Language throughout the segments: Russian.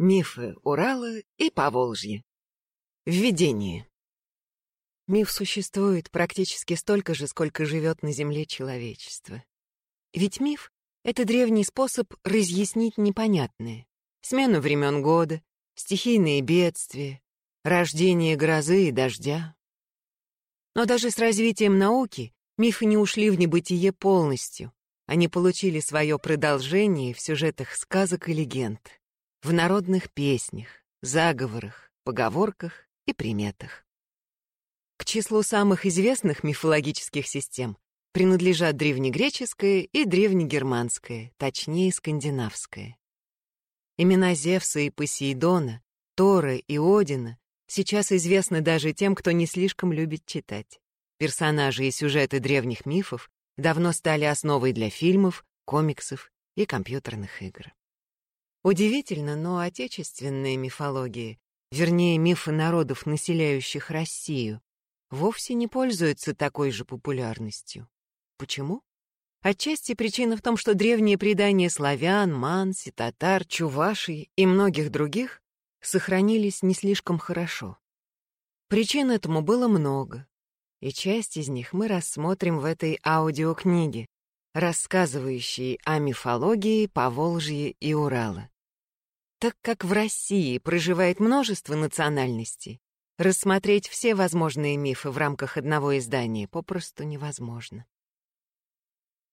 Мифы Урала и Поволжья. Введение. Миф существует практически столько же, сколько живет на Земле человечество. Ведь миф — это древний способ разъяснить непонятное. Смену времен года, стихийные бедствия, рождение грозы и дождя. Но даже с развитием науки мифы не ушли в небытие полностью. Они получили свое продолжение в сюжетах сказок и легенд в народных песнях, заговорах, поговорках и приметах. К числу самых известных мифологических систем принадлежат древнегреческая и древнегерманская, точнее скандинавская. Имена Зевса и Посейдона, Тора и Одина сейчас известны даже тем, кто не слишком любит читать. Персонажи и сюжеты древних мифов давно стали основой для фильмов, комиксов и компьютерных игр. Удивительно, но отечественные мифологии, вернее, мифы народов, населяющих Россию, вовсе не пользуются такой же популярностью. Почему? Отчасти причина в том, что древние предания славян, манси, татар, чувашей и многих других сохранились не слишком хорошо. Причин этому было много, и часть из них мы рассмотрим в этой аудиокниге, рассказывающий о мифологии Поволжья и Урала. Так как в России проживает множество национальностей, рассмотреть все возможные мифы в рамках одного издания попросту невозможно.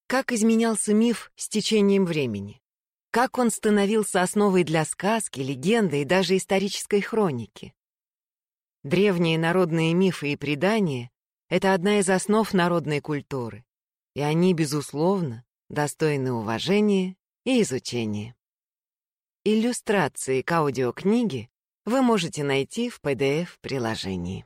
Как изменялся миф с течением времени? Как он становился основой для сказки, легенды и даже исторической хроники? Древние народные мифы и предания — это одна из основ народной культуры, и они, безусловно, достойны уважения и изучения. Иллюстрации к аудиокниге вы можете найти в PDF-приложении.